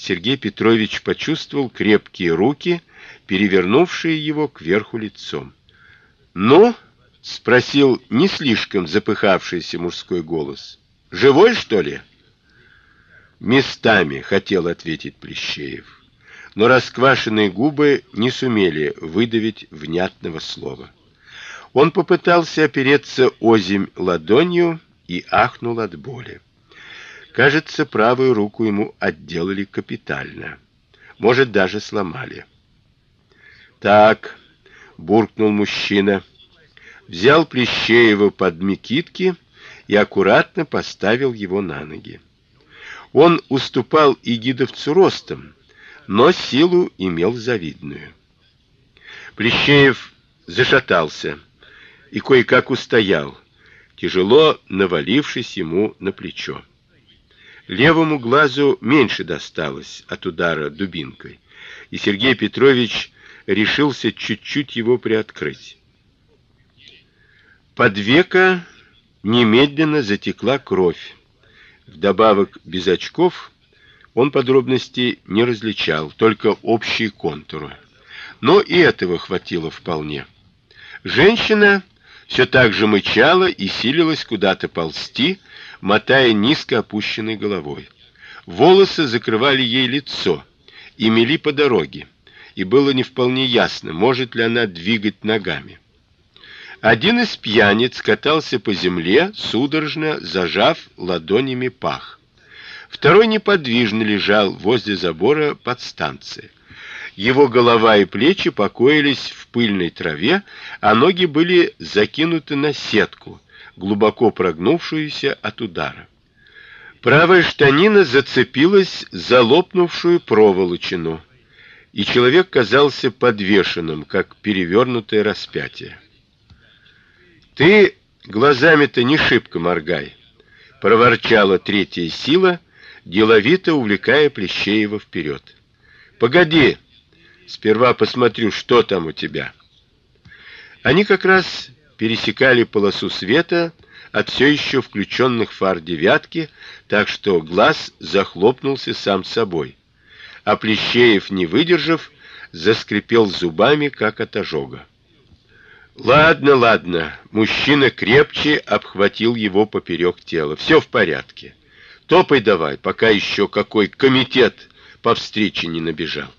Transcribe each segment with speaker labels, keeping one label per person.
Speaker 1: Сергей Петрович почувствовал крепкие руки, перевернувшие его кверху лицом. "Ну?" спросил не слишком запыхавшийся мужской голос. "Живой, что ли?" "Местами", хотел ответить Плещеев, но расквашенные губы не сумели выдавить внятного слова. Он попытался опереться озимь ладонью и ахнул от боли. Кажется, правую руку ему отделали капитально. Может, даже сломали. Так, буркнул мужчина, взял Плещеева под мекитки и аккуратно поставил его на ноги. Он уступал игидовцу ростом, но силу имел завидную. Плещеев зашатался и кое-как устоял, тяжело навалившись ему на плечо. Левому глазу меньше досталось от удара дубинкой, и Сергей Петрович решился чуть-чуть его приоткрыть. Под века немедленно затекла кровь. Вдобавок без очков он подробностей не различал, только общие контуры. Но и этого хватило вполне. Женщина все так же мычала и силилась куда-то ползти, мотая низко опущенной головой. Волосы закрывали ей лицо и мели по дороге, и было не вполне ясно, может ли она двигать ногами. Один из пьяниц катался по земле, судорожно зажав ладонями пах. Второй неподвижно лежал возле забора подстанции. Его голова и плечи покоились в пыльной траве, а ноги были закинуты на сетку, глубоко прогнувшуюся от удара. Правая штанина зацепилась за лопнувшую проволочину, и человек казался подвешенным, как перевернутое распятие. Ты глазами-то не шибко моргай, проворчала третья сила, деловито увлекая Плещеева вперед. Погоди, сперва посмотрю, что там у тебя. Они как раз пересекали полосу света от все еще включенных фар девятки, так что глаз захлопнулся сам собой. А Плещеев, не выдержав, заскрипел зубами, как от ожога. Ладно, ладно. Мужчина крепче обхватил его поперек тела. Все в порядке. Топай давай, пока еще какой комитет по встрече не набежал.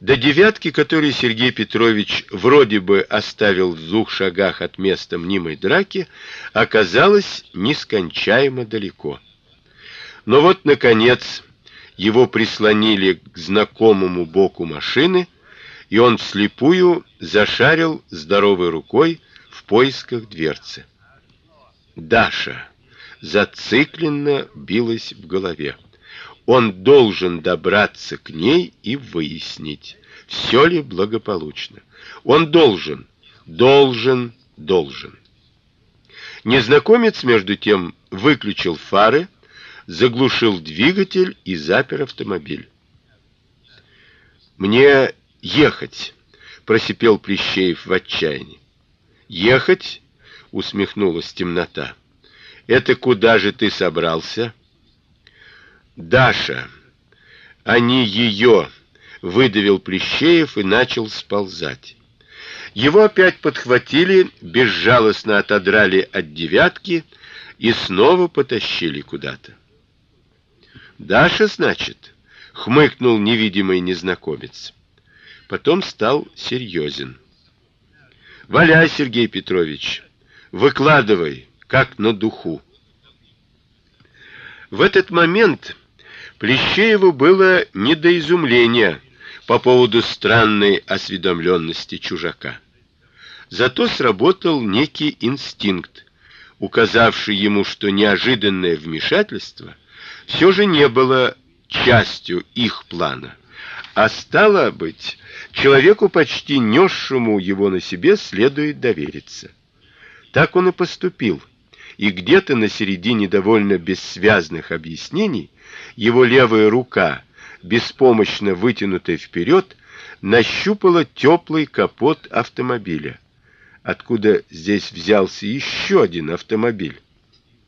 Speaker 1: До девятки, которую Сергей Петрович вроде бы оставил в двух шагах от места мнимой драки, оказалось нескончаемо далеко. Но вот наконец его прислонили к знакомому боку машины, и он вслепую зашарил здоровой рукой в поисках дверцы. Даша зацикленно билась в голове. Он должен добраться к ней и выяснить, все ли благополучно. Он должен, должен, должен. Незнакомец между тем выключил фары, заглушил двигатель и запер автомобиль. Мне ехать, просипел Плещеев в отчаянии. Ехать? усмехнулась темнота. Это куда же ты собрался? Даша, не ее, выдавил Плещеев и начал сползать. Его опять подхватили, безжалостно отодрали от девятки и снова потащили куда-то. Даша, значит, хмыкнул невидимый незнакомец. Потом стал серьезен. Валяй, Сергей Петрович, выкладывай, как на духу. В этот момент Плещееву было не до изумления по поводу странной осведомленности чужака. Зато сработал некий инстинкт, указавший ему, что неожиданное вмешательство все же не было частью их плана, а стало быть, человеку почти несшему его на себе следует довериться. Так он и поступил. И где-то на середине довольно бессвязных объяснений его левая рука, беспомощно вытянутая вперед, нащупала теплый капот автомобиля. Откуда здесь взялся еще один автомобиль?